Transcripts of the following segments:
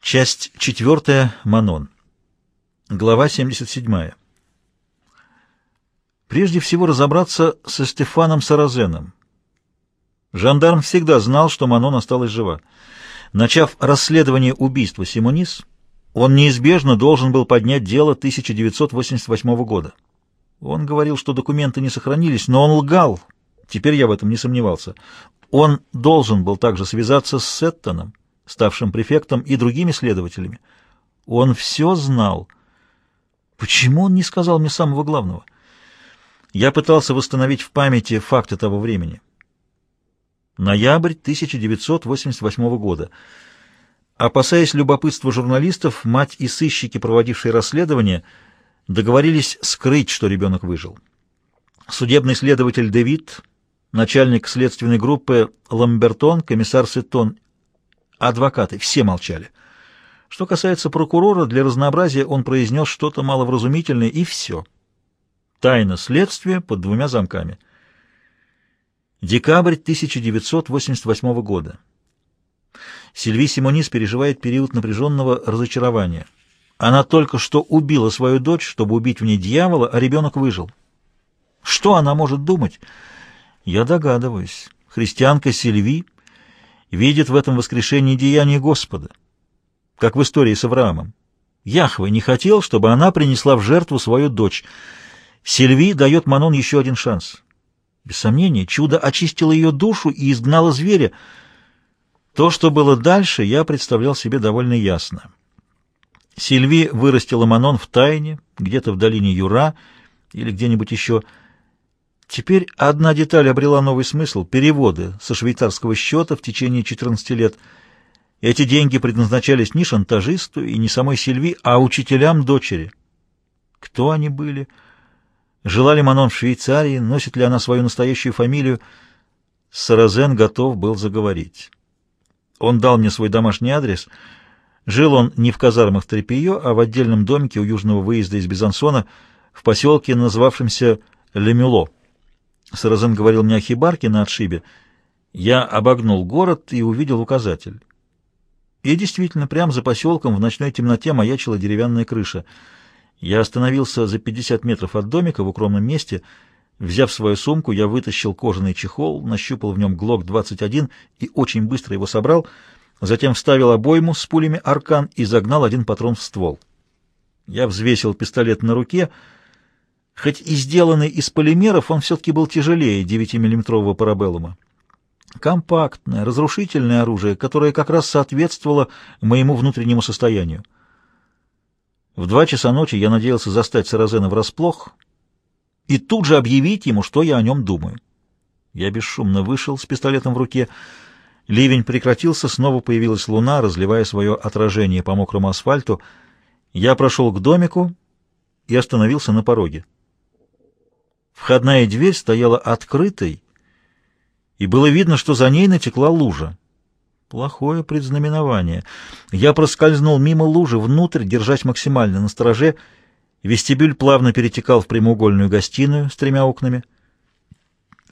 Часть четвертая. Манон. Глава 77. Прежде всего разобраться со Стефаном Саразеном. Жандарм всегда знал, что Манон осталась жива. Начав расследование убийства Симонис, он неизбежно должен был поднять дело 1988 года. Он говорил, что документы не сохранились, но он лгал. Теперь я в этом не сомневался. Он должен был также связаться с Сеттоном, ставшим префектом, и другими следователями. Он все знал. Почему он не сказал мне самого главного? Я пытался восстановить в памяти факты того времени. Ноябрь 1988 года. Опасаясь любопытства журналистов, мать и сыщики, проводившие расследование, договорились скрыть, что ребенок выжил. Судебный следователь Дэвид, начальник следственной группы Ламбертон, комиссар Сеттон адвокаты, все молчали. Что касается прокурора, для разнообразия он произнес что-то маловразумительное, и все. Тайна следствия под двумя замками. Декабрь 1988 года. Сильви Симонис переживает период напряженного разочарования. Она только что убила свою дочь, чтобы убить в ней дьявола, а ребенок выжил. Что она может думать? Я догадываюсь. Христианка Сильви видит в этом воскрешении деяние Господа, как в истории с Авраамом. Яхве не хотел, чтобы она принесла в жертву свою дочь. Сильви дает Манон еще один шанс. Без сомнения, чудо очистило ее душу и изгнало зверя. То, что было дальше, я представлял себе довольно ясно. Сильви вырастила Манон в тайне, где-то в долине Юра или где-нибудь еще, Теперь одна деталь обрела новый смысл — переводы со швейцарского счета в течение 14 лет. Эти деньги предназначались не шантажисту и не самой Сильви, а учителям дочери. Кто они были? Жила ли Манон в Швейцарии? Носит ли она свою настоящую фамилию? Саразен готов был заговорить. Он дал мне свой домашний адрес. Жил он не в казармах Трепио, а в отдельном домике у южного выезда из Безансона в поселке, называвшемся Лемюло. Саразен говорил мне о хибарке на отшибе. Я обогнул город и увидел указатель. И действительно, прямо за поселком в ночной темноте маячила деревянная крыша. Я остановился за 50 метров от домика в укромном месте. Взяв свою сумку, я вытащил кожаный чехол, нащупал в нем ГЛОК-21 и очень быстро его собрал, затем вставил обойму с пулями «Аркан» и загнал один патрон в ствол. Я взвесил пистолет на руке — Хоть и сделанный из полимеров, он все-таки был тяжелее 9-миллиметрового парабеллума. Компактное, разрушительное оружие, которое как раз соответствовало моему внутреннему состоянию. В два часа ночи я надеялся застать Саразена врасплох и тут же объявить ему, что я о нем думаю. Я бесшумно вышел с пистолетом в руке. Ливень прекратился, снова появилась луна, разливая свое отражение по мокрому асфальту. Я прошел к домику и остановился на пороге. Входная дверь стояла открытой, и было видно, что за ней натекла лужа. Плохое предзнаменование. Я проскользнул мимо лужи внутрь, держась максимально на стороже. Вестибюль плавно перетекал в прямоугольную гостиную с тремя окнами.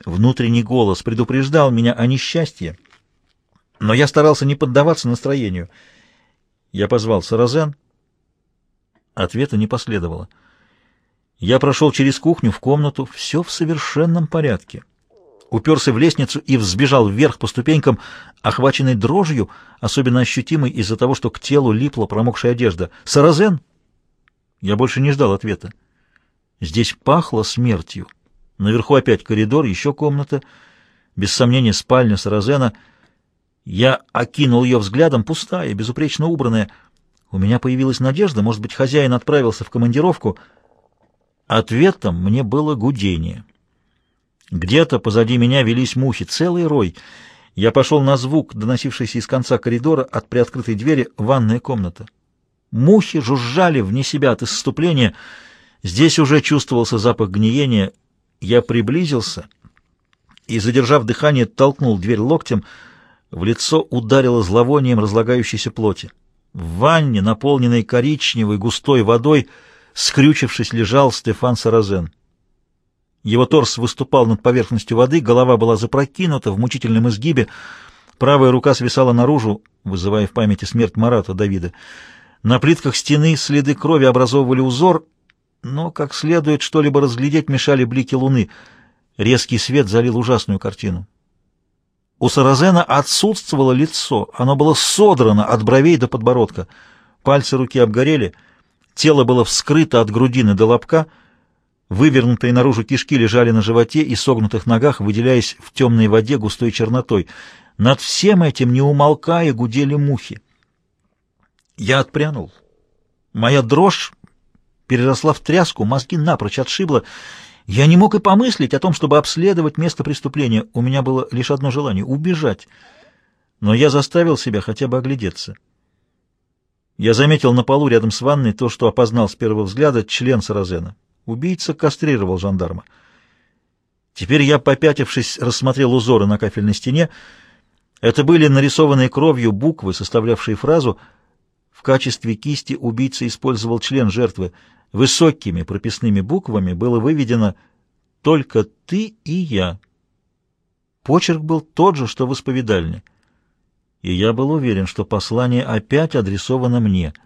Внутренний голос предупреждал меня о несчастье, но я старался не поддаваться настроению. Я позвал Саразен. Ответа не последовало. Я прошел через кухню в комнату, все в совершенном порядке. Уперся в лестницу и взбежал вверх по ступенькам, охваченный дрожью, особенно ощутимой из-за того, что к телу липла промокшая одежда. «Саразен!» Я больше не ждал ответа. Здесь пахло смертью. Наверху опять коридор, еще комната. Без сомнения, спальня Саразена. Я окинул ее взглядом, пустая, безупречно убранная. У меня появилась надежда, может быть, хозяин отправился в командировку — Ответом мне было гудение. Где-то позади меня велись мухи, целый рой. Я пошел на звук, доносившийся из конца коридора от приоткрытой двери ванная комната. Мухи жужжали вне себя от исступления. Здесь уже чувствовался запах гниения. Я приблизился и, задержав дыхание, толкнул дверь локтем. В лицо ударило зловонием разлагающейся плоти. В ванне, наполненной коричневой густой водой, Скрючившись, лежал Стефан Саразен. Его торс выступал над поверхностью воды, голова была запрокинута в мучительном изгибе, Правая рука свисала наружу, вызывая в памяти смерть Марата Давида. На плитках стены следы крови образовывали узор, но, как следует что-либо разглядеть, мешали блики луны. Резкий свет залил ужасную картину. У Саразена отсутствовало лицо, оно было содрано от бровей до подбородка. Пальцы руки обгорели, тело было вскрыто от грудины до лобка, вывернутые наружу кишки лежали на животе и согнутых ногах, выделяясь в темной воде густой чернотой. Над всем этим, не умолкая, гудели мухи. Я отпрянул. Моя дрожь переросла в тряску, мозги напрочь отшибла. Я не мог и помыслить о том, чтобы обследовать место преступления. У меня было лишь одно желание — убежать. Но я заставил себя хотя бы оглядеться. Я заметил на полу рядом с ванной то, что опознал с первого взгляда член Саразена. Убийца кастрировал жандарма. Теперь я, попятившись, рассмотрел узоры на кафельной стене. Это были нарисованные кровью буквы, составлявшие фразу. В качестве кисти убийца использовал член жертвы — Высокими прописными буквами было выведено «Только ты и я». Почерк был тот же, что в исповедальне. И я был уверен, что послание опять адресовано мне —